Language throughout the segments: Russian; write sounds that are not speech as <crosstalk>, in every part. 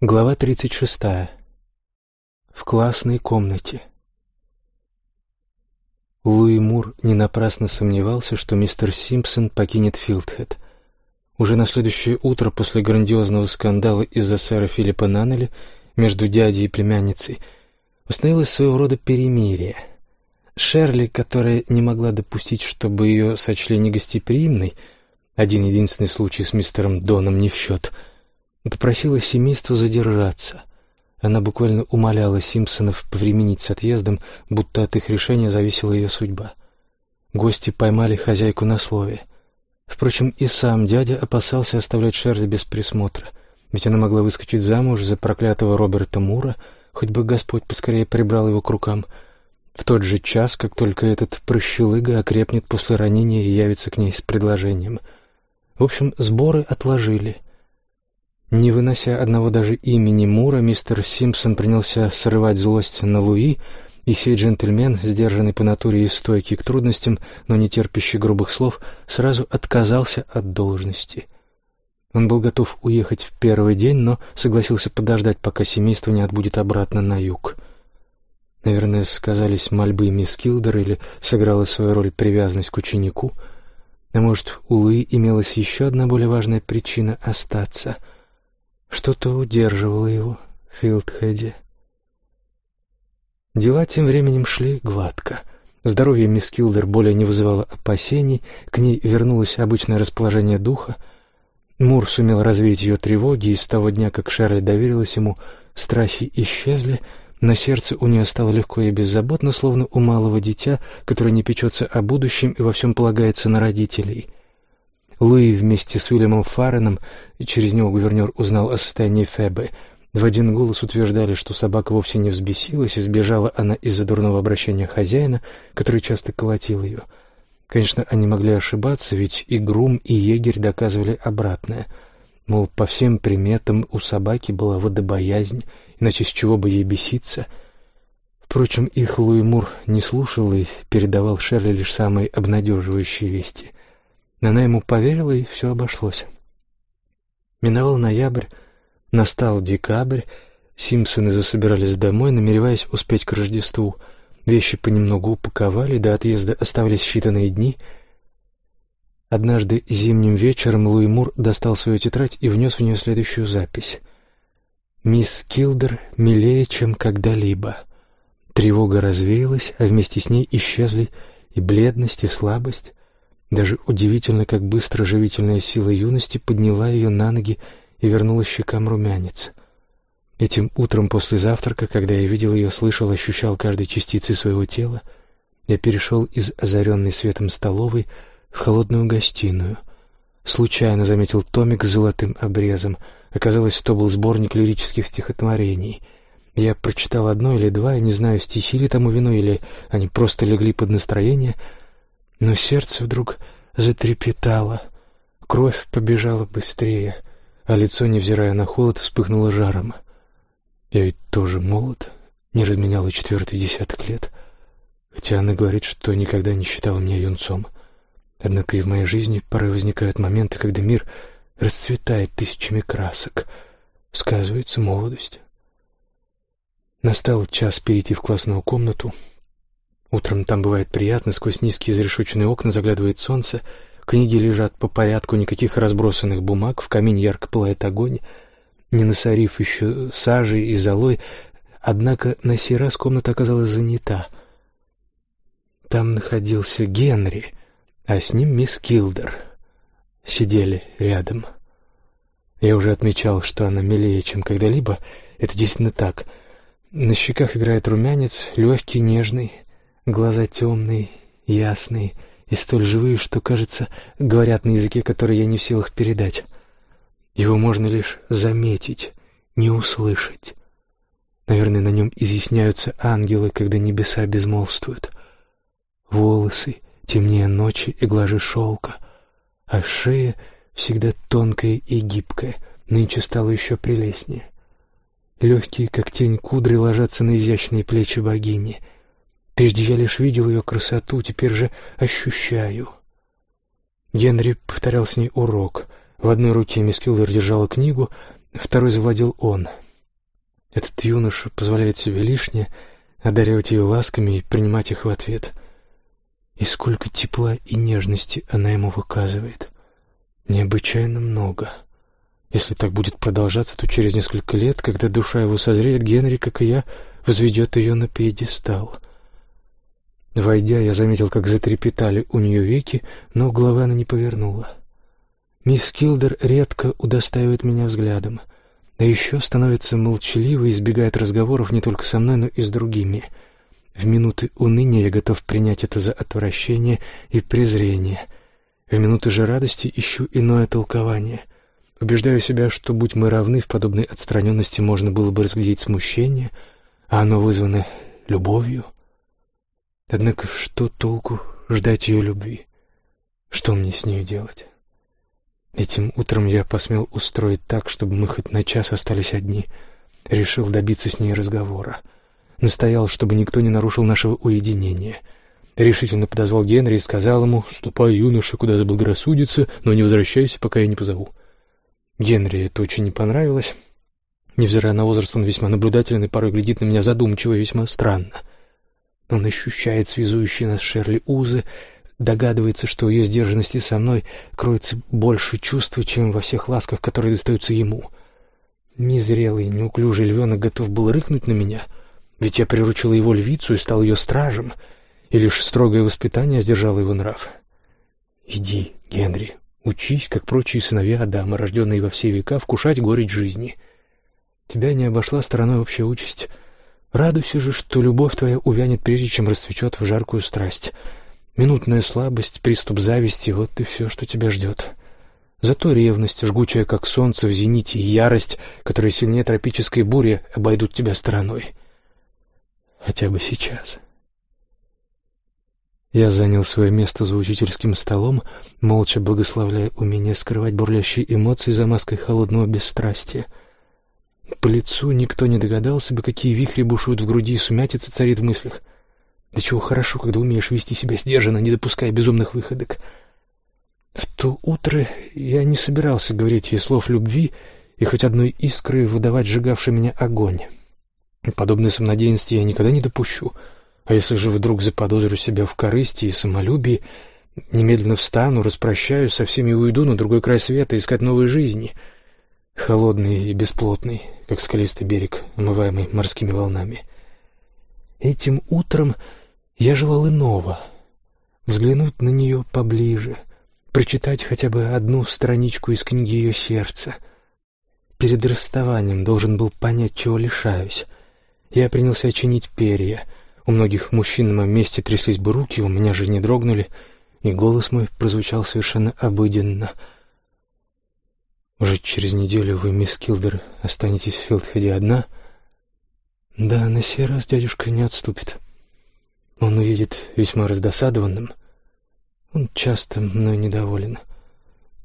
Глава 36. В классной комнате. Луи Мур не напрасно сомневался, что мистер Симпсон покинет Филдхед. Уже на следующее утро после грандиозного скандала из-за сэра Филиппа Наннелли между дядей и племянницей установилось своего рода перемирие. Шерли, которая не могла допустить, чтобы ее сочли негостеприимной, один единственный случай с мистером Доном не в счет — попросила семейство задержаться. Она буквально умоляла Симпсонов повременить с отъездом, будто от их решения зависела ее судьба. Гости поймали хозяйку на слове. Впрочем, и сам дядя опасался оставлять Шерли без присмотра, ведь она могла выскочить замуж за проклятого Роберта Мура, хоть бы Господь поскорее прибрал его к рукам, в тот же час, как только этот прощелыга окрепнет после ранения и явится к ней с предложением. В общем, сборы отложили — не вынося одного даже имени Мура, мистер Симпсон принялся срывать злость на Луи, и сей джентльмен, сдержанный по натуре и стойкий к трудностям, но не терпящий грубых слов, сразу отказался от должности. Он был готов уехать в первый день, но согласился подождать, пока семейство не отбудет обратно на юг. Наверное, сказались мольбы мисс Килдер или сыграла свою роль привязанность к ученику. А может, у Луи имелась еще одна более важная причина остаться — что-то удерживало его в Филдхеде. Дела тем временем шли гладко. Здоровье мисс Килдер более не вызывало опасений, к ней вернулось обычное расположение духа. Мур сумел развеять ее тревоги, и с того дня, как Шерли доверилась ему, страхи исчезли, на сердце у нее стало легко и беззаботно, словно у малого дитя, которое не печется о будущем и во всем полагается на родителей. Луи вместе с Уильямом Фарреном, через него гувернер узнал о состоянии Фебы, в один голос утверждали, что собака вовсе не взбесилась, и сбежала она из-за дурного обращения хозяина, который часто колотил ее. Конечно, они могли ошибаться, ведь и Грум, и егерь доказывали обратное. Мол, по всем приметам у собаки была водобоязнь, иначе с чего бы ей беситься — Впрочем, их Луи Мур не слушал и передавал Шерли лишь самые обнадеживающие вести. Она ему поверила, и все обошлось. Миновал ноябрь, настал декабрь, Симпсоны засобирались домой, намереваясь успеть к Рождеству. Вещи понемногу упаковали, до отъезда оставались считанные дни. Однажды зимним вечером Луи Мур достал свою тетрадь и внес в нее следующую запись. «Мисс Килдер милее, чем когда-либо». Тревога развеялась, а вместе с ней исчезли и бледность, и слабость. Даже удивительно, как быстро живительная сила юности подняла ее на ноги и вернула щекам румянец. Этим утром после завтрака, когда я видел ее, слышал, ощущал каждой частицей своего тела, я перешел из озаренной светом столовой в холодную гостиную. Случайно заметил томик с золотым обрезом. Оказалось, что был сборник лирических стихотворений. Я прочитал одно или два, я не знаю, стихи ли тому вину, или они просто легли под настроение — но сердце вдруг затрепетало, кровь побежала быстрее, а лицо, невзирая на холод, вспыхнуло жаром. Я ведь тоже молод, не разменял и четвертый десяток лет, хотя она говорит, что никогда не считала меня юнцом. Однако и в моей жизни порой возникают моменты, когда мир расцветает тысячами красок, сказывается молодость. Настал час перейти в классную комнату — Утром там бывает приятно, сквозь низкие зарешоченные окна заглядывает солнце, книги лежат по порядку, никаких разбросанных бумаг, в камине ярко пылает огонь, не насорив еще сажей и золой, однако на сей раз комната оказалась занята. Там находился Генри, а с ним мисс Килдер. Сидели рядом. Я уже отмечал, что она милее, чем когда-либо. Это действительно так. На щеках играет румянец, легкий, нежный, Глаза темные, ясные и столь живые, что, кажется, говорят на языке, который я не в силах передать. Его можно лишь заметить, не услышать. Наверное, на нем изъясняются ангелы, когда небеса безмолвствуют. Волосы темнее ночи и глаже шелка, а шея всегда тонкая и гибкая, нынче стала еще прелестнее. Легкие, как тень кудри, ложатся на изящные плечи богини — Прежде я лишь видел ее красоту, теперь же ощущаю. Генри повторял с ней урок. В одной руке мисс Киллер держала книгу, второй завладел он. Этот юноша позволяет себе лишнее, одаривать ее ласками и принимать их в ответ. И сколько тепла и нежности она ему выказывает. Необычайно много. Если так будет продолжаться, то через несколько лет, когда душа его созреет, Генри, как и я, возведет ее на пьедестал. Войдя, я заметил, как затрепетали у нее веки, но головы она не повернула. Мисс Килдер редко удостаивает меня взглядом, а еще становится молчаливой и избегает разговоров не только со мной, но и с другими. В минуты уныния я готов принять это за отвращение и презрение. В минуты же радости ищу иное толкование. Убеждаю себя, что, будь мы равны, в подобной отстраненности можно было бы разглядеть смущение, а оно вызвано любовью. Однако что толку ждать ее любви? Что мне с нею делать? Этим утром я посмел устроить так, чтобы мы хоть на час остались одни. Решил добиться с ней разговора. Настоял, чтобы никто не нарушил нашего уединения. Решительно подозвал Генри и сказал ему, «Ступай, юноша, куда заблагорассудится, но не возвращайся, пока я не позову». Генри это очень не понравилось. Невзирая на возраст, он весьма наблюдательный, порой глядит на меня задумчиво и весьма странно. Он ощущает связующие нас Шерли узы, догадывается, что у ее сдержанности со мной кроется больше чувства, чем во всех ласках, которые достаются ему. Незрелый, неуклюжий львенок готов был рыкнуть на меня, ведь я приручил его львицу и стал ее стражем, и лишь строгое воспитание сдержало его нрав. «Иди, Генри, учись, как прочие сыновья Адама, рожденные во все века, вкушать горечь жизни. Тебя не обошла стороной общая участь». Радуйся же, что любовь твоя увянет, прежде чем расцветет в жаркую страсть. Минутная слабость, приступ зависти — вот и все, что тебя ждет. Зато ревность, жгучая, как солнце в зените, и ярость, которая сильнее тропической бури, обойдут тебя стороной. Хотя бы сейчас. Я занял свое место за учительским столом, молча благословляя умение скрывать бурлящие эмоции за маской холодного бесстрастия — по лицу никто не догадался бы, какие вихри бушуют в груди и сумятица царит в мыслях. Да чего хорошо, когда умеешь вести себя сдержанно, не допуская безумных выходок. В то утро я не собирался говорить ей слов любви и хоть одной искры выдавать сжигавший меня огонь. Подобной самонадеянности я никогда не допущу. А если же вдруг заподозрю себя в корысти и самолюбии, немедленно встану, распрощаюсь со всеми и уйду на другой край света искать новой жизни — холодный и бесплотный, как скалистый берег, омываемый морскими волнами. Этим утром я желал иного — взглянуть на нее поближе, прочитать хотя бы одну страничку из книги ее сердца. Перед расставанием должен был понять, чего лишаюсь. Я принялся чинить перья. У многих мужчин на моем месте тряслись бы руки, у меня же не дрогнули, и голос мой прозвучал совершенно обыденно — уже через неделю вы, мисс Килдер, останетесь в Филдхеде одна? Да, на сей раз дядюшка не отступит. Он уедет весьма раздосадованным. Он часто мной недоволен.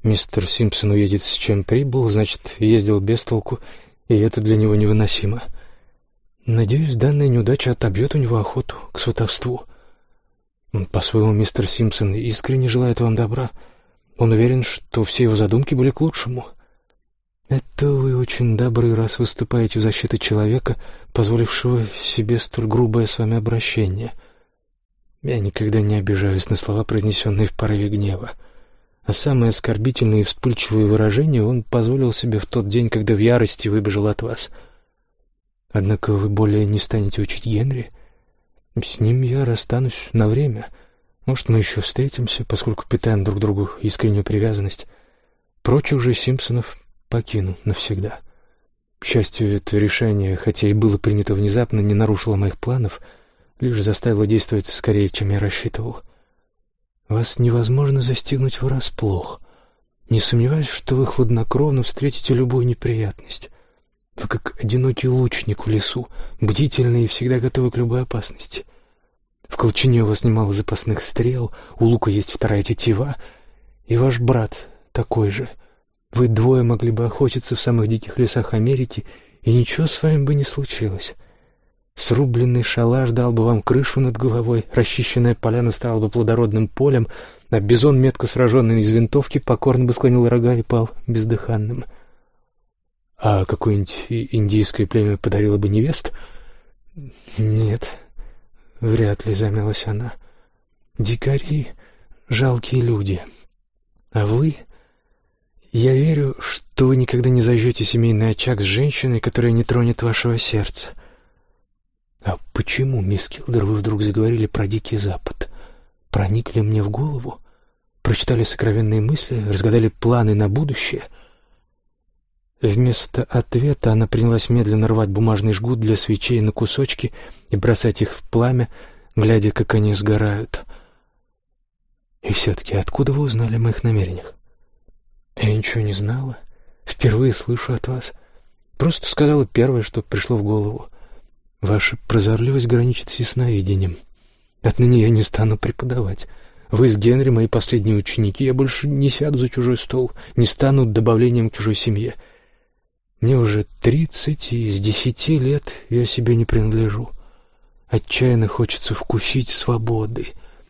Мистер Симпсон уедет с чем прибыл, значит, ездил без толку, и это для него невыносимо. Надеюсь, данная неудача отобьет у него охоту к сватовству. По-своему, мистер Симпсон искренне желает вам добра. Он уверен, что все его задумки были к лучшему. — «Это вы очень добры, раз выступаете в защиту человека, позволившего себе столь грубое с вами обращение. Я никогда не обижаюсь на слова, произнесенные в порыве гнева. А самые оскорбительные и вспыльчивые выражения он позволил себе в тот день, когда в ярости выбежал от вас. Однако вы более не станете учить Генри. С ним я расстанусь на время. Может, мы еще встретимся, поскольку питаем друг другу искреннюю привязанность. Прочих же Симпсонов покину навсегда. К счастью, это решение, хотя и было принято внезапно, не нарушило моих планов, лишь заставило действовать скорее, чем я рассчитывал. Вас невозможно застигнуть врасплох. Не сомневаюсь, что вы хладнокровно встретите любую неприятность. Вы как одинокий лучник в лесу, бдительный и всегда готовы к любой опасности. В колчине у вас немало запасных стрел, у лука есть вторая тетива, и ваш брат такой же — вы двое могли бы охотиться в самых диких лесах Америки, и ничего с вами бы не случилось. Срубленный шалаш дал бы вам крышу над головой, расчищенная поляна стала бы плодородным полем, а бизон, метко сраженный из винтовки, покорно бы склонил рога и пал бездыханным. А какое-нибудь индийское племя подарило бы невест? Нет, вряд ли, замялась она. Дикари — жалкие люди. А вы... Я верю, что вы никогда не зажжете семейный очаг с женщиной, которая не тронет вашего сердца. А почему, мисс Килдер, вы вдруг заговорили про Дикий Запад? Проникли мне в голову? Прочитали сокровенные мысли, разгадали планы на будущее? Вместо ответа она принялась медленно рвать бумажный жгут для свечей на кусочки и бросать их в пламя, глядя, как они сгорают. И все-таки откуда вы узнали о моих намерениях? Я ничего не знала. Впервые слышу от вас. Просто сказала первое, что пришло в голову. Ваша прозорливость граничит с ясновидением. Отныне я не стану преподавать. Вы с Генри мои последние ученики, я больше не сяду за чужой стол, не стану добавлением к чужой семье. Мне уже тридцать, и с десяти лет я себе не принадлежу. Отчаянно хочется вкусить свободы,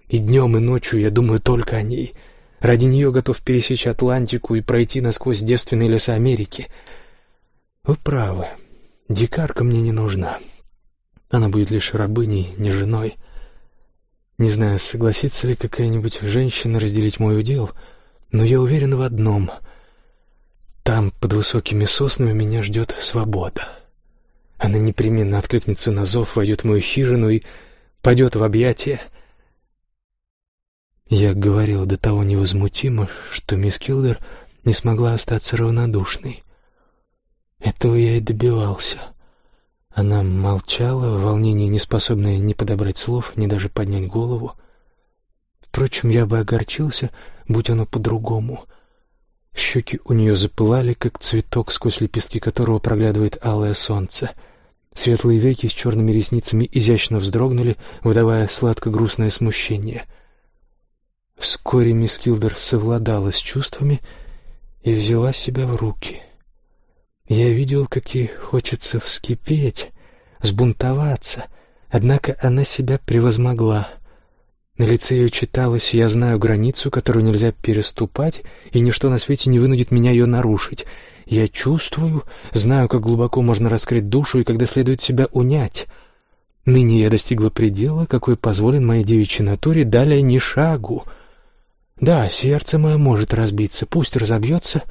и днем, и ночью я думаю только о ней — Ради нее готов пересечь Атлантику и пройти насквозь девственные леса Америки. Вы правы. Дикарка мне не нужна. Она будет лишь рабыней, не женой. Не знаю, согласится ли какая-нибудь женщина разделить мой удел, но я уверен в одном. Там, под высокими соснами, меня ждет свобода. Она непременно откликнется на зов, войдет в мою хижину и пойдет в объятия — я говорил до того невозмутимо, что мисс Килдер не смогла остаться равнодушной. Этого я и добивался. Она молчала, в волнении не способная ни подобрать слов, ни даже поднять голову. Впрочем, я бы огорчился, будь оно по-другому. Щеки у нее запылали, как цветок, сквозь лепестки которого проглядывает алое солнце. Светлые веки с черными ресницами изящно вздрогнули, выдавая сладко-грустное смущение — Вскоре мисс Килдер совладала с чувствами и взяла себя в руки. Я видел, как ей хочется вскипеть, сбунтоваться, однако она себя превозмогла. На лице ее читалось «Я знаю границу, которую нельзя переступать, и ничто на свете не вынудит меня ее нарушить. Я чувствую, знаю, как глубоко можно раскрыть душу и когда следует себя унять». Ныне я достигла предела, какой позволен моей девичьей натуре, далее ни шагу — да, сердце мое может разбиться, пусть разобьется,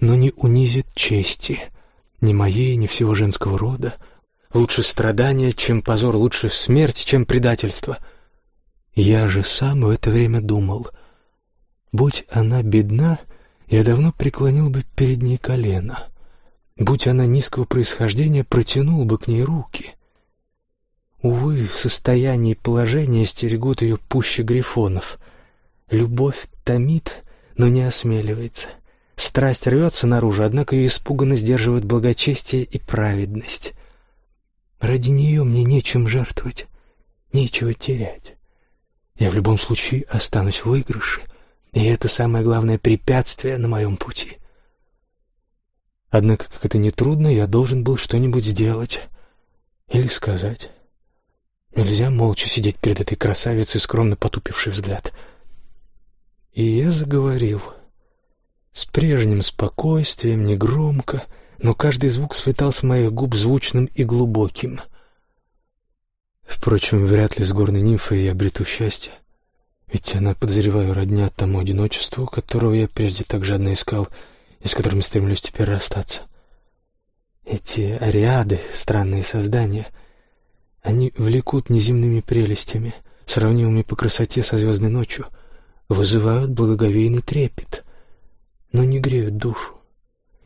но не унизит чести, ни моей, ни всего женского рода. Лучше страдания, чем позор, лучше смерть, чем предательство. Я же сам в это время думал, будь она бедна, я давно преклонил бы перед ней колено. Будь она низкого происхождения, протянул бы к ней руки. Увы, в состоянии положения стерегут ее пуще грифонов — Любовь томит, но не осмеливается. Страсть рвется наружу, однако ее испуганно сдерживают благочестие и праведность. Ради нее мне нечем жертвовать, нечего терять. Я в любом случае останусь в выигрыше, и это самое главное препятствие на моем пути. Однако, как это не трудно, я должен был что-нибудь сделать или сказать. Нельзя молча сидеть перед этой красавицей, скромно потупивший взгляд — и я заговорил. С прежним спокойствием, негромко, но каждый звук слетал с моих губ звучным и глубоким. Впрочем, вряд ли с горной нимфой я обрету счастье. Ведь она, подозреваю, родня тому одиночеству, которого я прежде так жадно искал и с которым стремлюсь теперь расстаться. Эти ариады, странные создания, они влекут неземными прелестями, сравнимыми по красоте со звездной ночью — вызывают благоговейный трепет, но не греют душу.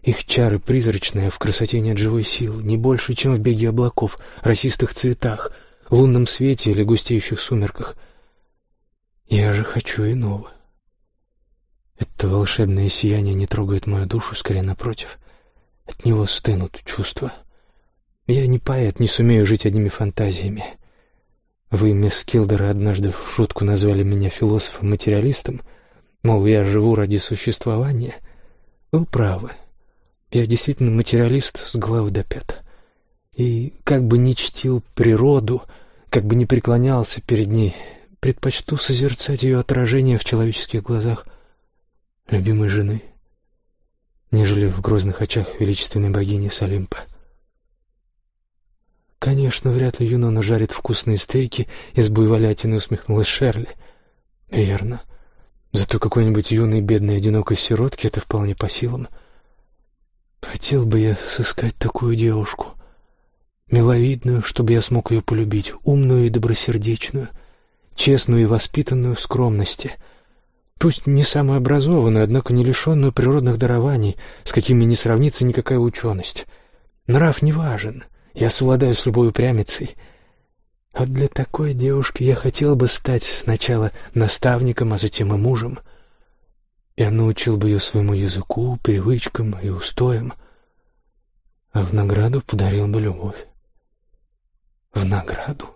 Их чары призрачные, в красоте нет живой силы, не больше, чем в беге облаков, росистых цветах, лунном свете или густеющих сумерках. Я же хочу иного. Это волшебное сияние не трогает мою душу, скорее напротив. От него стынут чувства. Я не поэт, не сумею жить одними фантазиями. Вы, мисс Килдер, однажды в шутку назвали меня философом-материалистом, мол, я живу ради существования. Вы правы. Я действительно материалист с головы до пят. И как бы ни чтил природу, как бы ни преклонялся перед ней, предпочту созерцать ее отражение в человеческих глазах любимой жены. нежели в грозных очах величественной богини Салимпа. «Конечно, вряд ли Юнона жарит вкусные стейки из буйволятины», — усмехнулась Шерли. «Верно. Зато какой-нибудь юной, бедной, одинокой сиротке это вполне по силам. Хотел бы я сыскать такую девушку. Миловидную, чтобы я смог ее полюбить, умную и добросердечную, честную и воспитанную в скромности» пусть не самую образованную, однако не лишенную природных дарований, с какими не сравнится никакая ученость. Нрав не важен, я совладаю с любой упрямицей. А для такой девушки я хотел бы стать сначала наставником, а затем и мужем. Я научил бы ее своему языку, привычкам и устоям, а в награду подарил бы любовь. В награду?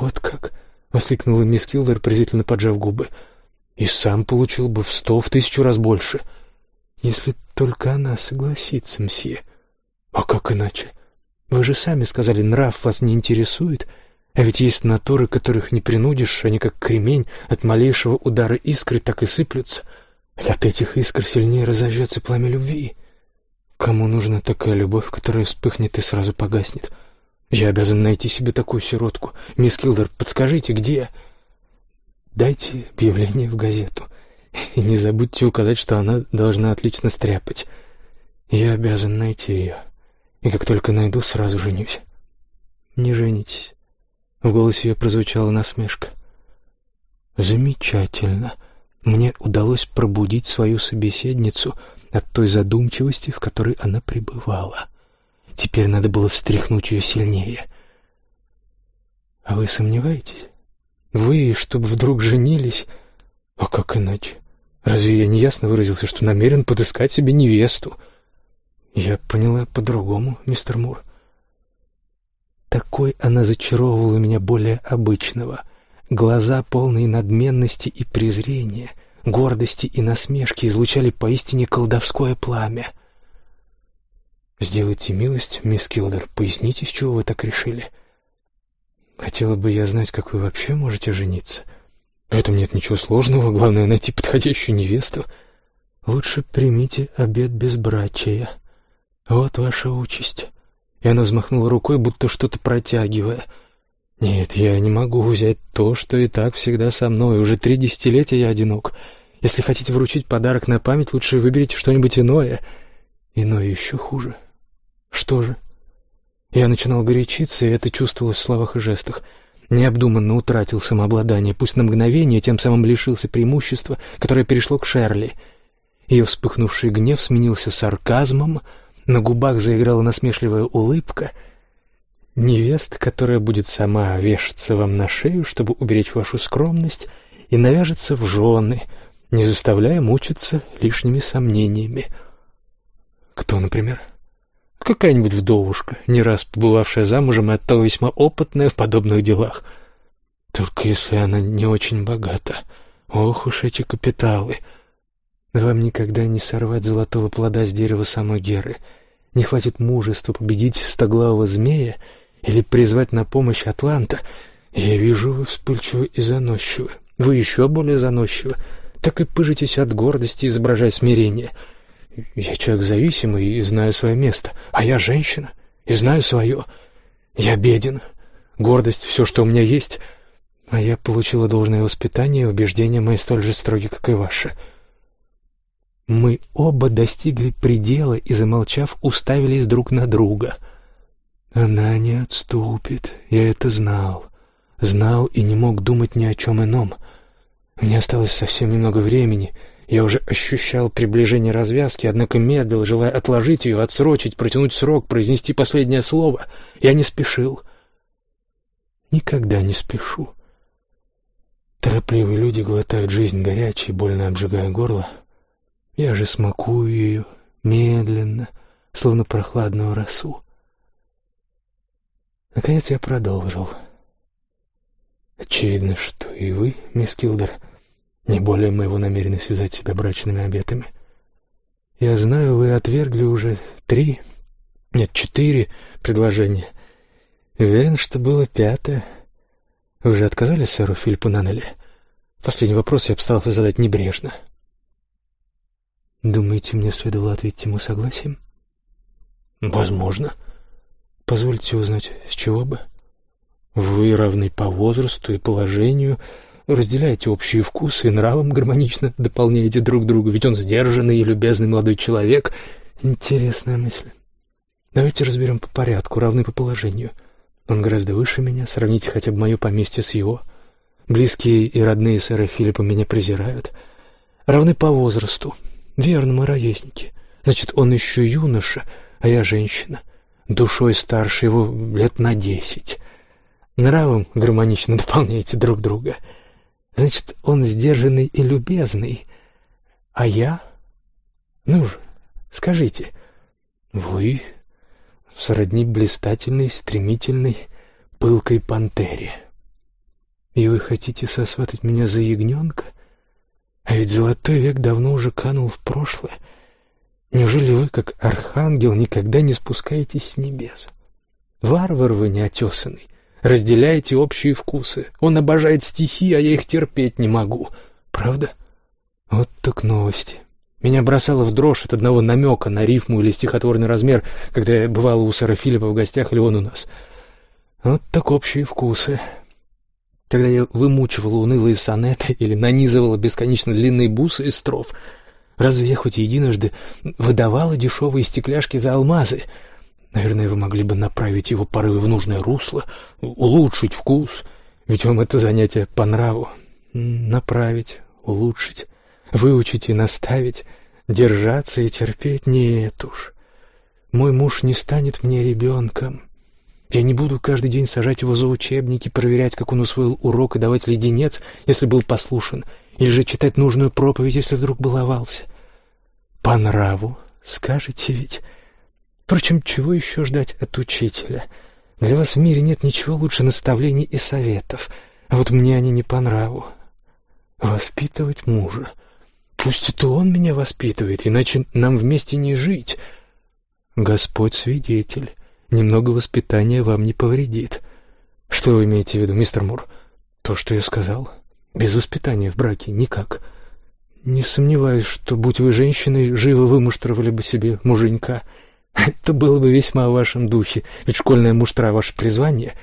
Вот как! — воскликнула мисс Килдер, презрительно поджав губы — и сам получил бы в сто, в тысячу раз больше. Если только она согласится, мсье. А как иначе? Вы же сами сказали, нрав вас не интересует, а ведь есть натуры, которых не принудишь, они как кремень, от малейшего удара искры так и сыплются. И от этих искр сильнее разожжется пламя любви. Кому нужна такая любовь, которая вспыхнет и сразу погаснет? Я обязан найти себе такую сиротку. Мисс Килдер, подскажите, где...» Дайте объявление в газету. И не забудьте указать, что она должна отлично стряпать. Я обязан найти ее. И как только найду, сразу женюсь. Не женитесь. В голосе ее прозвучала насмешка. Замечательно. Мне удалось пробудить свою собеседницу от той задумчивости, в которой она пребывала. Теперь надо было встряхнуть ее сильнее. А вы сомневаетесь? Вы, чтобы вдруг женились? А как иначе? Разве я не ясно выразился, что намерен подыскать себе невесту? Я поняла по-другому, мистер Мур. Такой она зачаровывала меня более обычного. Глаза, полные надменности и презрения, гордости и насмешки, излучали поистине колдовское пламя. «Сделайте милость, мисс Килдер, поясните, с чего вы так решили?» Хотела бы я знать, как вы вообще можете жениться. В этом нет ничего сложного, главное найти подходящую невесту. Лучше примите обет безбрачия. Вот ваша участь. И она взмахнула рукой, будто что-то протягивая. Нет, я не могу взять то, что и так всегда со мной. Уже три десятилетия я одинок. Если хотите вручить подарок на память, лучше выберите что-нибудь иное. Иное еще хуже. Что же? Я начинал горячиться, и это чувствовалось в словах и жестах. Необдуманно утратил самообладание, пусть на мгновение, тем самым лишился преимущества, которое перешло к Шерли. Ее вспыхнувший гнев сменился сарказмом, на губах заиграла насмешливая улыбка. Невеста, которая будет сама вешаться вам на шею, чтобы уберечь вашу скромность, и навяжется в жены, не заставляя мучиться лишними сомнениями. Кто, например? — Какая-нибудь вдовушка, не раз побывавшая замужем и оттого весьма опытная в подобных делах. Только если она не очень богата. Ох уж эти капиталы! Вам никогда не сорвать золотого плода с дерева самой Геры. Не хватит мужества победить стоглавого змея или призвать на помощь Атланта. Я вижу, вы вспыльчивы и заносчивы. Вы еще более заносчивы. Так и пыжитесь от гордости, изображая смирение — я человек зависимый и знаю свое место, а я женщина и знаю свое. Я беден, гордость — все, что у меня есть, а я получила должное воспитание и убеждения мои столь же строги, как и ваши. Мы оба достигли предела и, замолчав, уставились друг на друга. Она не отступит, я это знал. Знал и не мог думать ни о чем ином. Мне осталось совсем немного времени — я уже ощущал приближение развязки, однако медлил, желая отложить ее, отсрочить, протянуть срок, произнести последнее слово. Я не спешил. Никогда не спешу. Торопливые люди глотают жизнь горячей, больно обжигая горло. Я же смакую ее медленно, словно прохладную росу. Наконец я продолжил. Очевидно, что и вы, мисс Килдер, — не более моего намерены связать себя брачными обетами. Я знаю, вы отвергли уже три, нет, четыре предложения. Уверен, что было пятое. Вы же отказали сэру Филиппу Наннелли? Последний вопрос я постарался задать небрежно. Думаете, мне следовало ответить ему согласием? Возможно. Позвольте узнать, с чего бы? Вы равны по возрасту и положению, разделяете общие вкусы и нравом гармонично дополняете друг друга, ведь он сдержанный и любезный молодой человек. Интересная мысль. Давайте разберем по порядку, равны по положению. Он гораздо выше меня, сравните хотя бы мое поместье с его. Близкие и родные сэра Филиппа меня презирают. Равны по возрасту. Верно, мы ровесники. Значит, он еще юноша, а я женщина. Душой старше его лет на десять. Нравом гармонично <laughs> дополняете друг друга. Значит, он сдержанный и любезный. А я? Ну же, скажите. Вы сродни блистательной, стремительной, пылкой пантере. И вы хотите сосватать меня за ягненка? А ведь золотой век давно уже канул в прошлое. Неужели вы, как архангел, никогда не спускаетесь с небес? Варвар вы неотесанный, разделяете общие вкусы. Он обожает стихи, а я их терпеть не могу. Правда? Вот так новости. Меня бросало в дрожь от одного намека на рифму или стихотворный размер, когда я бывала у сэра Филиппа в гостях или он у нас. Вот так общие вкусы. Когда я вымучивала унылые сонеты или нанизывала бесконечно длинные бусы из строф, разве я хоть единожды выдавала дешевые стекляшки за алмазы? Наверное, вы могли бы направить его порывы в нужное русло, улучшить вкус, ведь вам это занятие по нраву. Направить, улучшить, выучить и наставить, держаться и терпеть — нет уж. Мой муж не станет мне ребенком. Я не буду каждый день сажать его за учебники, проверять, как он усвоил урок, и давать леденец, если был послушен, или же читать нужную проповедь, если вдруг баловался. По нраву, скажете ведь. Впрочем, чего еще ждать от учителя? Для вас в мире нет ничего лучше наставлений и советов, а вот мне они не по нраву. Воспитывать мужа. Пусть это он меня воспитывает, иначе нам вместе не жить. Господь свидетель. Немного воспитания вам не повредит. Что вы имеете в виду, мистер Мур? То, что я сказал. Без воспитания в браке никак. Не сомневаюсь, что, будь вы женщиной, живо вымуштровали бы себе муженька. Это было бы весьма в вашем духе, ведь школьная муштра — ваше призвание.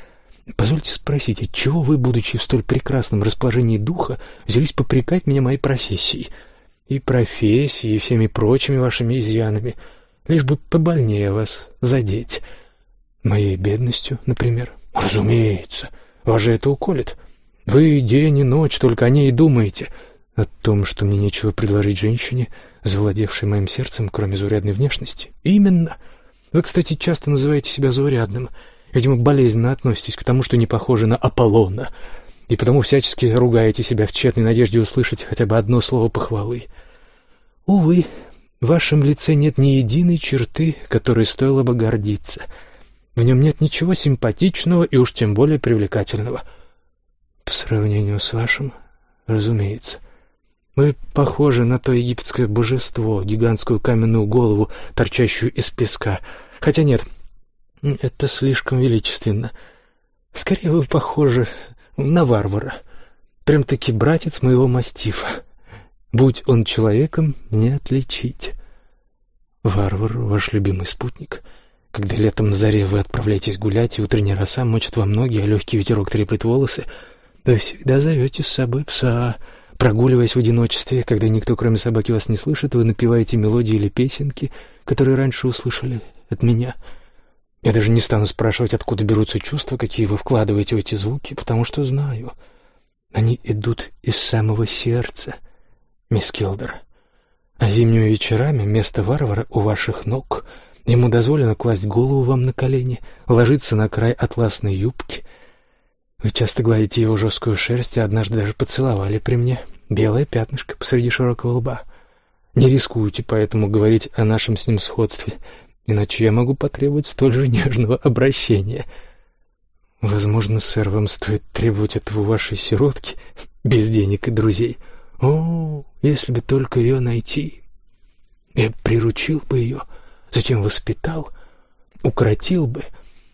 Позвольте спросить, отчего вы, будучи в столь прекрасном расположении духа, взялись попрекать меня моей профессией? И профессией, и всеми прочими вашими изъянами, лишь бы побольнее вас задеть». Моей бедностью, например? Разумеется. Вас же это уколет. Вы день и ночь только о ней думаете. О том, что мне нечего предложить женщине, завладевшей моим сердцем, кроме заурядной внешности. Именно. Вы, кстати, часто называете себя заурядным. Видимо, болезненно относитесь к тому, что не похоже на Аполлона, и потому всячески ругаете себя в тщетной надежде услышать хотя бы одно слово похвалы. Увы, в вашем лице нет ни единой черты, которой стоило бы гордиться — в нем нет ничего симпатичного и уж тем более привлекательного. По сравнению с вашим, разумеется. Вы похожи на то египетское божество, гигантскую каменную голову, торчащую из песка. Хотя нет, это слишком величественно. Скорее вы похожи на варвара. Прям-таки братец моего мастифа. Будь он человеком, не отличить. Варвар — ваш любимый спутник — когда летом на заре вы отправляетесь гулять, и утренняя роса мочит вам ноги, а легкий ветерок треплет волосы, вы всегда зовете с собой пса. Прогуливаясь в одиночестве, когда никто, кроме собаки, вас не слышит, вы напеваете мелодии или песенки, которые раньше услышали от меня. Я даже не стану спрашивать, откуда берутся чувства, какие вы вкладываете в эти звуки, потому что знаю. Они идут из самого сердца, мисс Килдер. А зимними вечерами место варвара у ваших ног — Ему дозволено класть голову вам на колени, ложиться на край атласной юбки. Вы часто гладите его жесткую шерсть, а однажды даже поцеловали при мне. Белое пятнышко посреди широкого лба. Не рискуйте поэтому говорить о нашем с ним сходстве, иначе я могу потребовать столь же нежного обращения. Возможно, сэр, вам стоит требовать этого вашей сиротки, без денег и друзей. О, если бы только ее найти! Я приручил бы ее, — затем воспитал, укротил бы,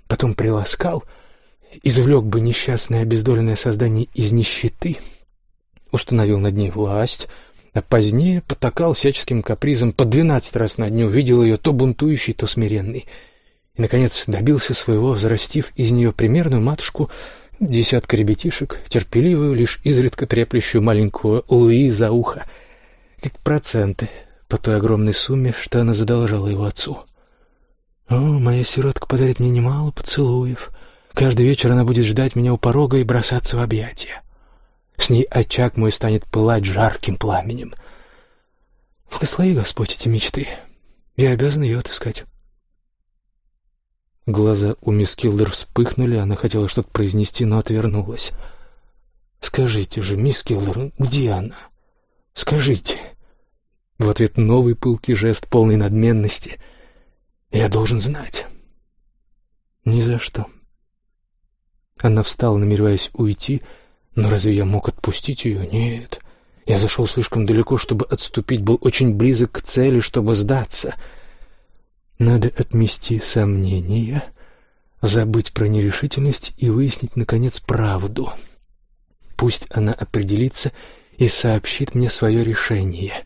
потом приласкал, извлек бы несчастное обездоленное создание из нищеты, установил над ней власть, а позднее потакал всяческим капризом, по двенадцать раз на дню видел ее то бунтующей, то смиренной. И, наконец, добился своего, взрастив из нее примерную матушку десятка ребятишек, терпеливую, лишь изредка треплющую маленькую Луи за ухо, как проценты по той огромной сумме, что она задолжала его отцу. О, моя сиротка подарит мне немало поцелуев. Каждый вечер она будет ждать меня у порога и бросаться в объятия. С ней очаг мой станет пылать жарким пламенем. Благослови, Господь, эти мечты. Я обязан ее отыскать. Глаза у мисс Килдер вспыхнули, она хотела что-то произнести, но отвернулась. «Скажите же, мисс Килдер, где она? Скажите!» В ответ новый пылкий жест, полный надменности. «Я должен знать». «Ни за что». Она встала, намереваясь уйти, — но разве я мог отпустить ее? Нет. Я зашел слишком далеко, чтобы отступить, был очень близок к цели, чтобы сдаться. Надо отмести сомнения, забыть про нерешительность и выяснить, наконец, правду. Пусть она определится и сообщит мне свое решение.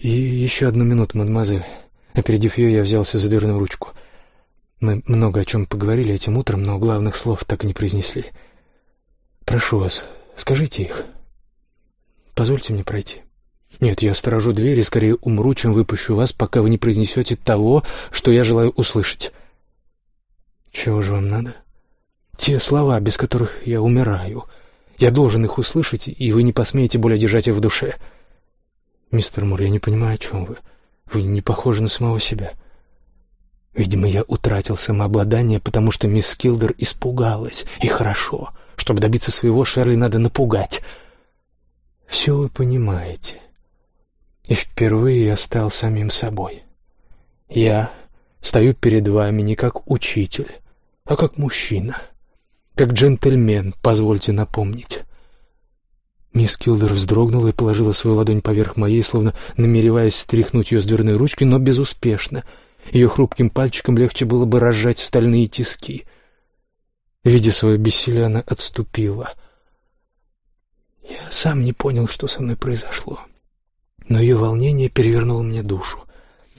И еще одну минуту, мадемуазель. Опередив ее, я взялся за дверную ручку. Мы много о чем поговорили этим утром, но главных слов так и не произнесли. — Прошу вас, скажите их. Позвольте мне пройти. Нет, я сторожу дверь и скорее умру, чем выпущу вас, пока вы не произнесете того, что я желаю услышать. Чего же вам надо? Те слова, без которых я умираю. Я должен их услышать, и вы не посмеете более держать их в душе. Мистер Мур, я не понимаю, о чем вы. Вы не похожи на самого себя. Видимо, я утратил самообладание, потому что мисс Килдер испугалась. И хорошо. — чтобы добиться своего, Шерли надо напугать. Все вы понимаете. И впервые я стал самим собой. Я стою перед вами не как учитель, а как мужчина, как джентльмен, позвольте напомнить. Мисс Килдер вздрогнула и положила свою ладонь поверх моей, словно намереваясь стряхнуть ее с дверной ручки, но безуспешно. Ее хрупким пальчиком легче было бы разжать стальные тиски — Видя свое бессилие, она отступила. Я сам не понял, что со мной произошло. Но ее волнение перевернуло мне душу.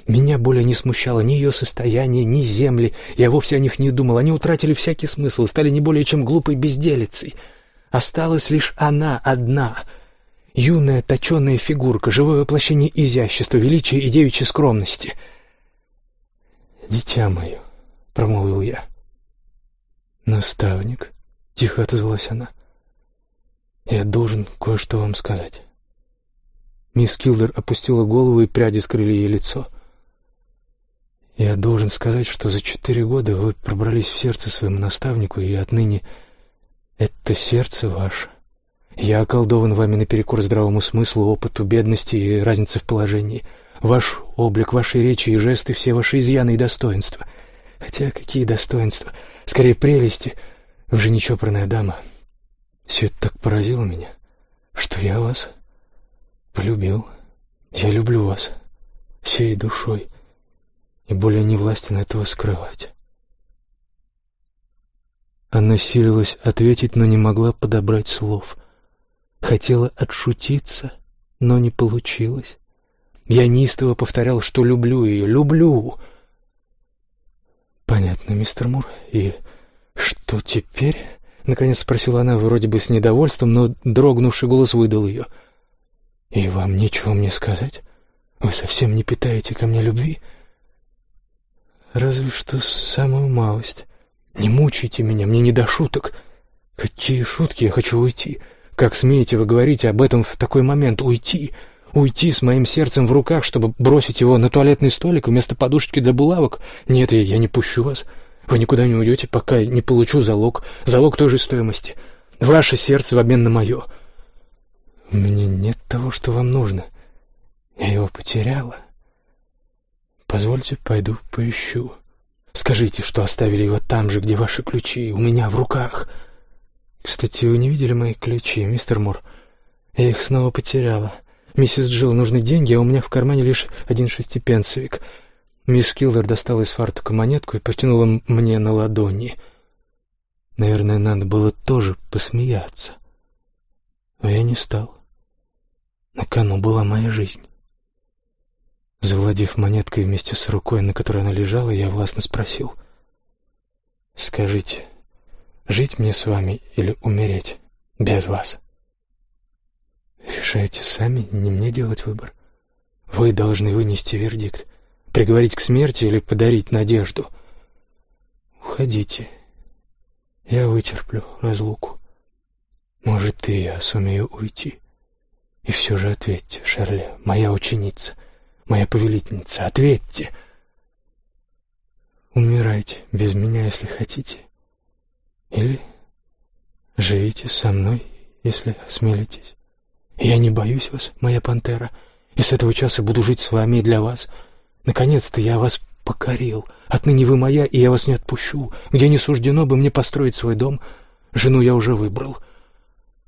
Меня более не смущало ни ее состояние, ни земли. Я вовсе о них не думал. Они утратили всякий смысл, стали не более чем глупой безделицей. Осталась лишь она одна. Юная, точеная фигурка, живое воплощение изящества, величия и девичьей скромности. «Дитя мое», — промолвил я, — «Наставник», — тихо отозвалась она, — «я должен кое-что вам сказать». Мисс Килдер опустила голову, и пряди скрыли ей лицо. «Я должен сказать, что за четыре года вы пробрались в сердце своему наставнику, и отныне это сердце ваше. Я околдован вами наперекор здравому смыслу, опыту, бедности и разнице в положении. Ваш облик, ваши речи и жесты, все ваши изъяны и достоинства — Хотя какие достоинства, скорее прелести. Вы же не дама. Все это так поразило меня, что я вас полюбил. Я люблю вас всей душой и более не властен этого скрывать. Она силилась ответить, но не могла подобрать слов. Хотела отшутиться, но не получилось. Я неистово повторял, что люблю ее, люблю. «Понятно, мистер Мур. И что теперь?» Наконец спросила она, вроде бы с недовольством, но дрогнувший голос выдал ее. «И вам нечего мне сказать? Вы совсем не питаете ко мне любви?» «Разве что самую малость. Не мучайте меня, мне не до шуток. Какие шутки, я хочу уйти. Как смеете вы говорить об этом в такой момент? Уйти!» Уйти с моим сердцем в руках, чтобы бросить его на туалетный столик вместо подушечки для булавок? Нет, я, я не пущу вас. Вы никуда не уйдете, пока не получу залог. Залог той же стоимости. Ваше сердце в обмен на мое. Меня нет того, что вам нужно. Я его потеряла. Позвольте, пойду поищу. Скажите, что оставили его там же, где ваши ключи, у меня в руках. Кстати, вы не видели мои ключи, мистер Мур? Я их снова потеряла. «Миссис Джилл, нужны деньги, а у меня в кармане лишь один шестипенсовик». Мисс Киллер достала из фартука монетку и протянула мне на ладони. Наверное, надо было тоже посмеяться. Но я не стал. На кону была моя жизнь. Завладев монеткой вместе с рукой, на которой она лежала, я властно спросил. «Скажите, жить мне с вами или умереть без вас?» «Решайте сами, не мне делать выбор. Вы должны вынести вердикт, приговорить к смерти или подарить надежду. Уходите. Я вытерплю разлуку. Может, и я сумею уйти. И все же ответьте, Шерли, моя ученица, моя повелительница, ответьте. Умирайте без меня, если хотите. Или живите со мной, если осмелитесь. Я не боюсь вас, моя пантера, и с этого часа буду жить с вами и для вас. Наконец-то я вас покорил. Отныне вы моя, и я вас не отпущу. Где не суждено бы мне построить свой дом, жену я уже выбрал.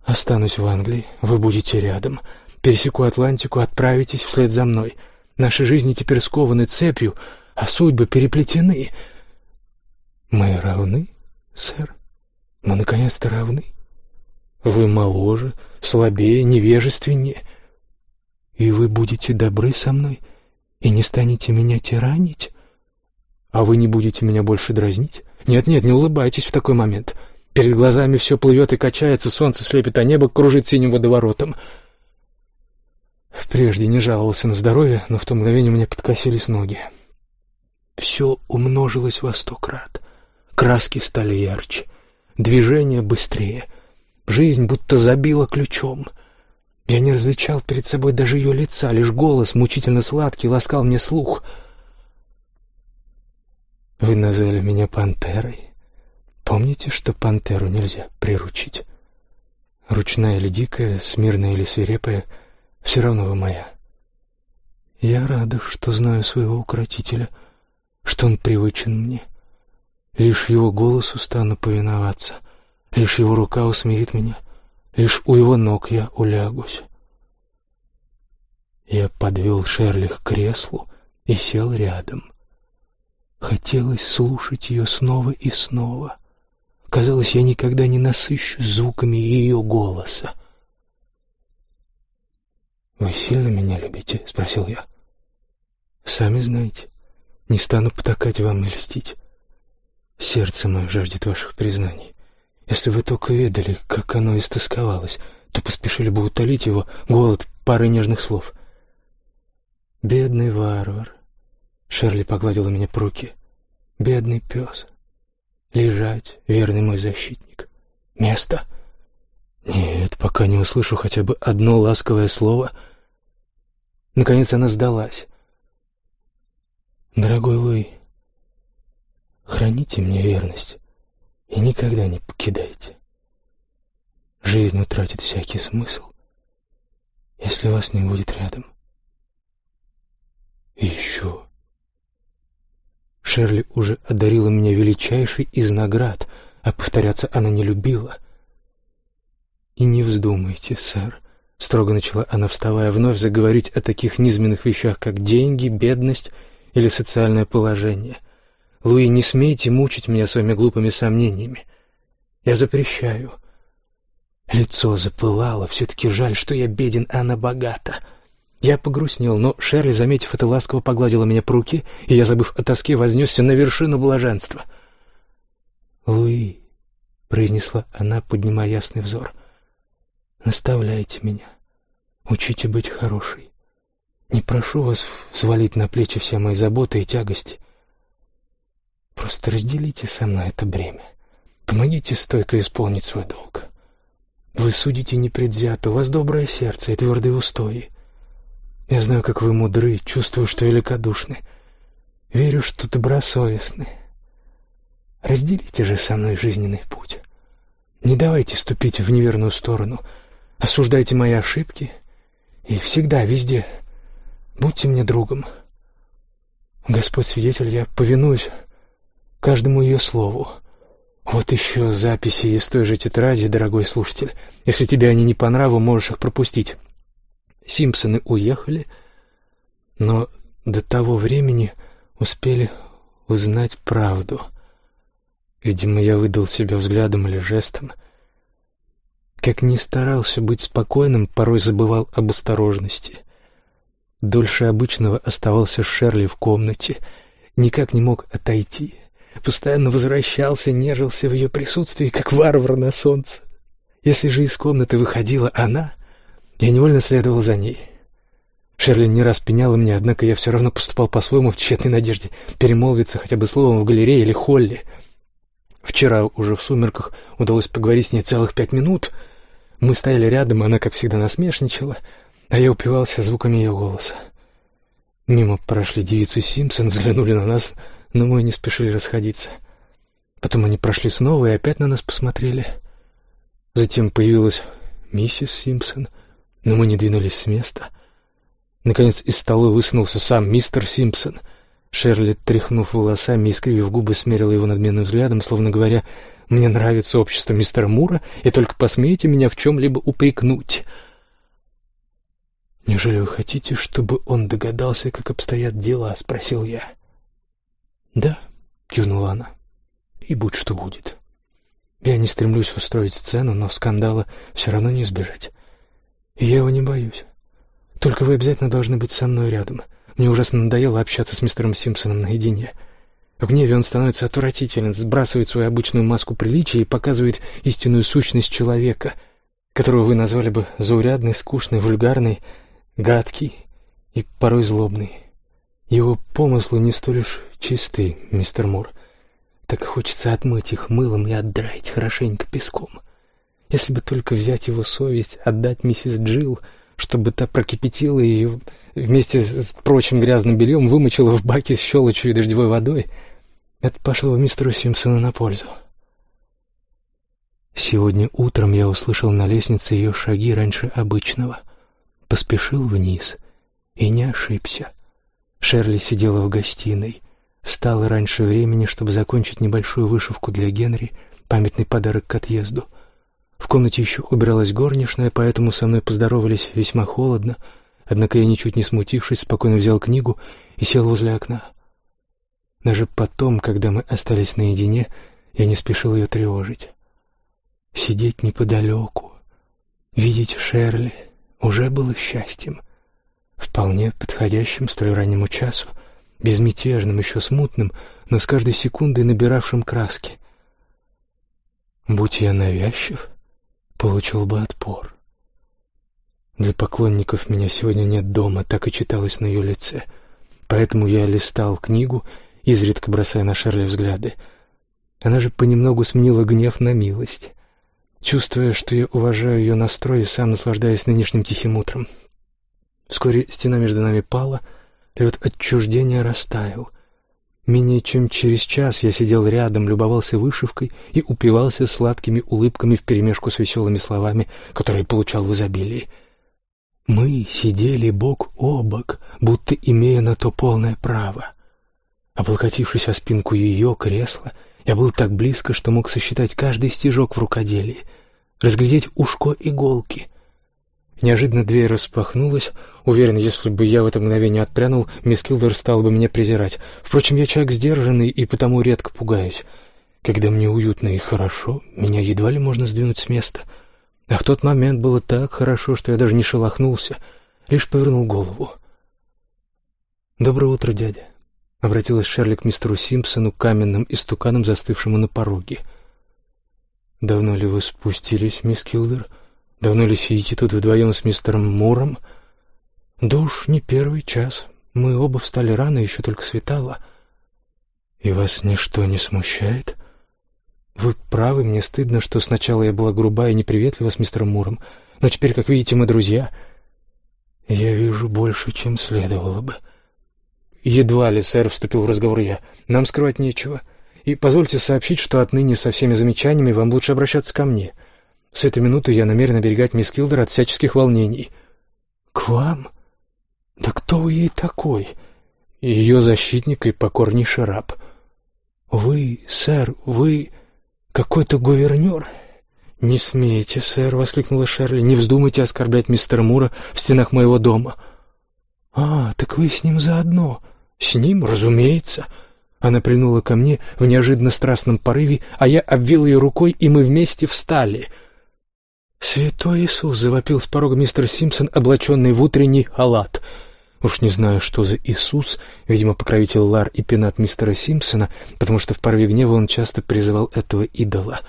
Останусь в Англии, вы будете рядом. Пересеку Атлантику, отправитесь вслед за мной. Наши жизни теперь скованы цепью, а судьбы переплетены. Мы равны, сэр? Мы наконец-то равны. Вы моложе, слабее, невежественнее. И вы будете добры со мной и не станете меня тиранить? А вы не будете меня больше дразнить? Нет-нет, не улыбайтесь в такой момент. — Перед глазами все плывет и качается, солнце слепит, а небо кружит синим водоворотом. Прежде не жаловался на здоровье, но в то мгновение меня подкосились ноги. Все умножилось во сто крат. Краски стали ярче, движение быстрее. Жизнь будто забила ключом. Я не различал перед собой даже ее лица, лишь голос, мучительно сладкий, ласкал мне слух. «Вы назвали меня пантерой?» Помните, что пантеру нельзя приручить? Ручная или дикая, смирная или свирепая, все равно вы моя. Я рада, что знаю своего укротителя, что он привычен мне. Лишь его голосу стану повиноваться, лишь его рука усмирит меня, лишь у его ног я улягусь. Я подвел Шерли к креслу и сел рядом. Хотелось слушать ее снова и снова — Казалось, я никогда не насыщу звуками ее голоса. «Вы сильно меня любите?» — спросил я. «Сами знаете. Не стану потакать вам и льстить. Сердце мое жаждет ваших признаний. Если вы только ведали, как оно истосковалось, то поспешили бы утолить его голод парой нежных слов. «Бедный варвар!» — Шерли погладила меня по руке. «Бедный пес!» Лежать, верный мой защитник. Место? Нет, пока не услышу хотя бы одно ласковое слово. Наконец она сдалась. Дорогой Луи, храните мне верность и никогда не покидайте. Жизнь утратит всякий смысл, если вас не будет рядом. И еще Шерли уже одарила меня величайшей из наград, а повторяться она не любила. «И не вздумайте, сэр», — строго начала она, вставая, вновь заговорить о таких низменных вещах, как деньги, бедность или социальное положение. «Луи, не смейте мучить меня своими глупыми сомнениями. Я запрещаю». Лицо запылало, все-таки жаль, что я беден, а она богата. Я погрустнел, но Шерли, заметив это, ласково погладила меня по руке, и я, забыв о тоске, вознесся на вершину блаженства. «Луи», — произнесла она, поднимая ясный взор, — «наставляйте меня, учите быть хорошей. Не прошу вас взвалить на плечи все мои заботы и тягости. Просто разделите со мной это бремя. Помогите стойко исполнить свой долг. Вы судите непредвзято, у вас доброе сердце и твердые устои». Я знаю, как вы мудры, чувствую, что великодушны. Верю, что добросовестны. Разделите же со мной жизненный путь. Не давайте ступить в неверную сторону. Осуждайте мои ошибки. И всегда, везде, будьте мне другом. Господь свидетель, я повинуюсь каждому ее слову. Вот еще записи из той же тетради, дорогой слушатель. Если тебе они не по нраву, можешь их пропустить. Симпсоны уехали, но до того времени успели узнать правду. Видимо, я выдал себя взглядом или жестом. Как ни старался быть спокойным, порой забывал об осторожности. Дольше обычного оставался Шерли в комнате, никак не мог отойти. Постоянно возвращался, нежился в ее присутствии, как варвар на солнце. Если же из комнаты выходила она, я невольно следовал за ней. Шерли не раз пеняла мне, однако я все равно поступал по-своему в тщетной надежде перемолвиться хотя бы словом в галерее или холле. Вчера уже в сумерках удалось поговорить с ней целых пять минут. Мы стояли рядом, и она, как всегда, насмешничала — а я упивался звуками ее голоса. Мимо прошли девицы Симпсон, взглянули на нас, но мы не спешили расходиться. Потом они прошли снова и опять на нас посмотрели. Затем появилась миссис Симпсон, но мы не двинулись с места. Наконец из стола высунулся сам мистер Симпсон. Шерли, тряхнув волосами и скривив губы, смерила его надменным взглядом, словно говоря, «Мне нравится общество мистера Мура, и только посмеете меня в чем-либо упрекнуть». «Неужели вы хотите, чтобы он догадался, как обстоят дела?» — спросил я. «Да», — кивнула она, — «и будь что будет. Я не стремлюсь устроить сцену, но скандала все равно не избежать. И я его не боюсь. Только вы обязательно должны быть со мной рядом. Мне ужасно надоело общаться с мистером Симпсоном наедине». В гневе он становится отвратителен, сбрасывает свою обычную маску приличия и показывает истинную сущность человека, которого вы назвали бы заурядной, скучной, вульгарной, гадкий и порой злобный. Его помыслы не столь уж чисты, мистер Мур. Так хочется отмыть их мылом и отдраить хорошенько песком. Если бы только взять его совесть, отдать миссис Джилл, чтобы та прокипятила ее вместе с прочим грязным бельем, вымочила в баке с щелочью и дождевой водой, это пошло мистеру Симпсону на пользу. Сегодня утром я услышал на лестнице ее шаги раньше обычного поспешил вниз и не ошибся. Шерли сидела в гостиной, встала раньше времени, чтобы закончить небольшую вышивку для Генри, памятный подарок к отъезду. В комнате еще убиралась горничная, поэтому со мной поздоровались весьма холодно, однако я, ничуть не смутившись, спокойно взял книгу и сел возле окна. Даже потом, когда мы остались наедине, я не спешил ее тревожить. Сидеть неподалеку, видеть Шерли — уже было счастьем, вполне подходящим столь раннему часу, безмятежным, еще смутным, но с каждой секундой набиравшим краски. Будь я навязчив, получил бы отпор. Для поклонников меня сегодня нет дома, так и читалось на ее лице. Поэтому я листал книгу, изредка бросая на Шерли взгляды. Она же понемногу сменила гнев на милость. Чувствуя, что я уважаю ее настрой и сам наслаждаюсь нынешним тихим утром. Вскоре стена между нами пала, лед отчуждения растаял. Менее чем через час я сидел рядом, любовался вышивкой и упивался сладкими улыбками вперемешку с веселыми словами, которые получал в изобилии. Мы сидели бок о бок, будто имея на то полное право. Облокотившись о спинку ее кресла, я был так близко, что мог сосчитать каждый стежок в рукоделии, разглядеть ушко иголки. Неожиданно дверь распахнулась. Уверен, если бы я в это мгновение отпрянул, мисс Килдер стала бы меня презирать. Впрочем, я человек сдержанный и потому редко пугаюсь. Когда мне уютно и хорошо, меня едва ли можно сдвинуть с места. А в тот момент было так хорошо, что я даже не шелохнулся, лишь повернул голову. «Доброе утро, дядя», — обратилась Шерли к мистеру Симпсону, каменным истуканом, застывшему на пороге. «Давно ли вы спустились, мисс Килдер? Давно ли сидите тут вдвоем с мистером Муром?» «Да уж не первый час. Мы оба встали рано, еще только светало». «И вас ничто не смущает?» «Вы правы, мне стыдно, что сначала я была груба и неприветлива с мистером Муром, но теперь, как видите, мы друзья». «Я вижу больше, чем следовало бы». «Едва ли, сэр», — вступил в разговор я. «Нам скрывать нечего. И позвольте сообщить, что отныне со всеми замечаниями вам лучше обращаться ко мне. С этой минуты я намерен оберегать мисс Килдер от всяческих волнений». «К вам? Да кто вы ей такой?» «Ее защитник и покорнейший раб». «Вы, сэр, вы какой-то гувернер?» «Не смейте, сэр», — воскликнула Шерли, — «не вздумайте оскорблять мистера Мура в стенах моего дома». «А, так вы с ним заодно. «С ним, разумеется». Она прильнула ко мне в неожиданно страстном порыве, а я обвил ее рукой, и мы вместе встали. «Святой Иисус!» — завопил с порога мистер Симпсон, облаченный в утренний халат. Уж не знаю, что за Иисус, видимо, покровитель Лар и пенат мистера Симпсона, потому что в порве гнева он часто призывал этого идола.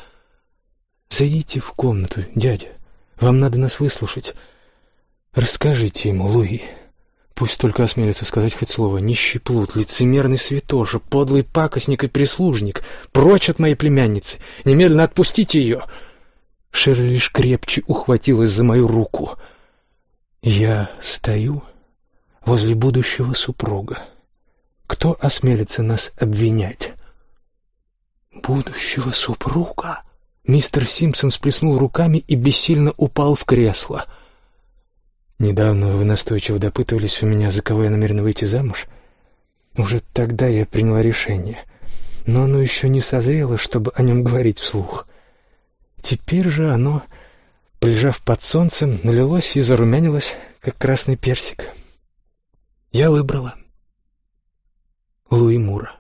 «Зайдите в комнату, дядя. Вам надо нас выслушать. Расскажите ему, Луи. Пусть только осмелится сказать хоть слово. Нищий плут, лицемерный святоша, подлый пакостник и прислужник. Прочь от моей племянницы. Немедленно отпустите ее!» Шерли лишь крепче ухватилась за мою руку. Я стою возле будущего супруга. Кто осмелится нас обвинять? Будущего супруга? Мистер Симпсон сплеснул руками и бессильно упал в кресло. Недавно вы настойчиво допытывались у меня, за кого я намерен выйти замуж. Уже тогда я приняла решение, но оно еще не созрело, чтобы о нем говорить вслух. Теперь же оно, полежав под солнцем, налилось и зарумянилось, как красный персик. Я выбрала Луи Мура.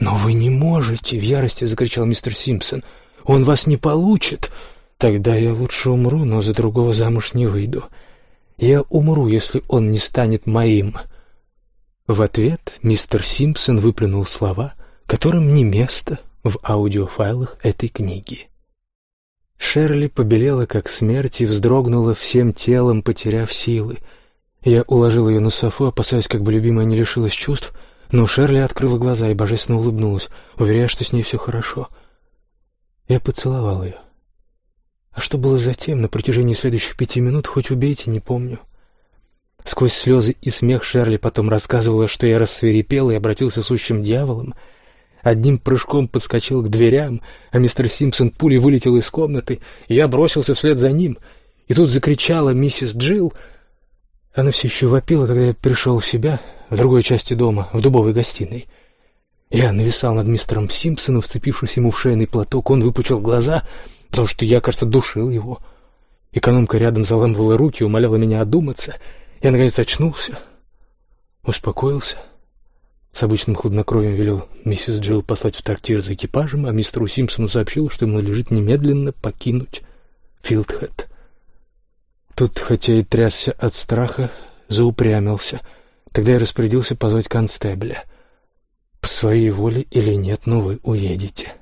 «Но вы не можете!» — в ярости закричал мистер Симпсон. «Он вас не получит!» «Тогда я лучше умру, но за другого замуж не выйду. Я умру, если он не станет моим». В ответ мистер Симпсон выплюнул слова, которым не место в аудиофайлах этой книги. Шерли побелела, как смерть, и вздрогнула всем телом, потеряв силы. Я уложил ее на софу, опасаясь, как бы любимая не лишилась чувств, но Шерли открыла глаза и божественно улыбнулась, уверяя, что с ней все хорошо. Я поцеловал ее. А что было затем, на протяжении следующих пяти минут, хоть убейте, не помню. Сквозь слезы и смех Шерли потом рассказывала, что я рассверепел и обратился сущим дьяволом — одним прыжком подскочил к дверям, а мистер Симпсон пулей вылетел из комнаты, и я бросился вслед за ним. И тут закричала миссис Джилл. Она все еще вопила, когда я пришел в себя, в другой части дома, в дубовой гостиной. Я нависал над мистером Симпсоном, вцепившись ему в шейный платок. Он выпучил глаза, потому что я, кажется, душил его. Экономка рядом заламывала руки, умоляла меня одуматься. Я, наконец, очнулся, успокоился — с обычным хладнокровием велел миссис Джилл послать в трактир за экипажем, а мистеру Симпсону сообщил, что ему надлежит немедленно покинуть Филдхэт. Тут, хотя и трясся от страха, заупрямился. Тогда я распорядился позвать констебля. По своей воле или нет, но вы уедете.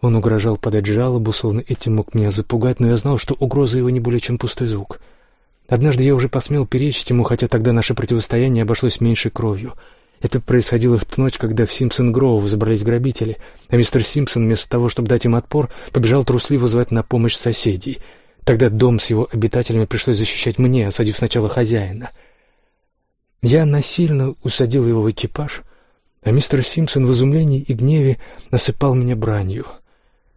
Он угрожал подать жалобу, словно этим мог меня запугать, но я знал, что угроза его не более чем пустой звук. Однажды я уже посмел перечить ему, хотя тогда наше противостояние обошлось меньшей кровью — это происходило в ту ночь, когда в Симпсон-Гроув забрались грабители, а мистер Симпсон, вместо того, чтобы дать им отпор, побежал трусливо звать на помощь соседей. Тогда дом с его обитателями пришлось защищать мне, осадив сначала хозяина. Я насильно усадил его в экипаж, а мистер Симпсон в изумлении и гневе насыпал меня бранью.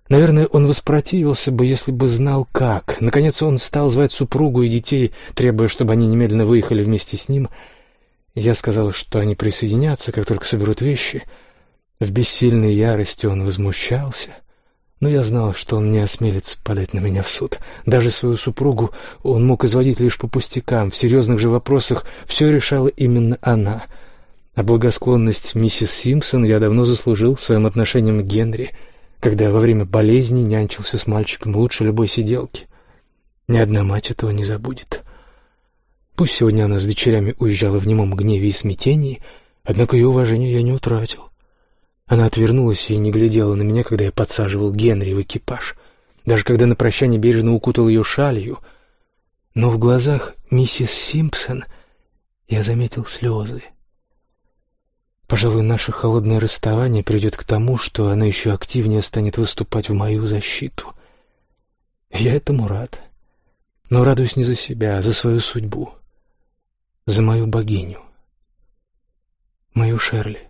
Наверное, он воспротивился бы, если бы знал как. Наконец он стал звать супругу и детей, требуя, чтобы они немедленно выехали вместе с ним — я сказал, что они присоединятся, как только соберут вещи. В бессильной ярости он возмущался, но я знал, что он не осмелится подать на меня в суд. Даже свою супругу он мог изводить лишь по пустякам, в серьезных же вопросах все решала именно она. А благосклонность миссис Симпсон я давно заслужил своим отношением к Генри, когда во время болезни нянчился с мальчиком лучше любой сиделки. Ни одна мать этого не забудет. Пусть сегодня она с дочерями уезжала в немом гневе и смятении, однако ее уважение я не утратил. Она отвернулась и не глядела на меня, когда я подсаживал Генри в экипаж, даже когда на прощание бережно укутал ее шалью. Но в глазах миссис Симпсон я заметил слезы. Пожалуй, наше холодное расставание приведет к тому, что она еще активнее станет выступать в мою защиту. Я этому рад, но радуюсь не за себя, а за свою судьбу за мою богиню, мою Шерли.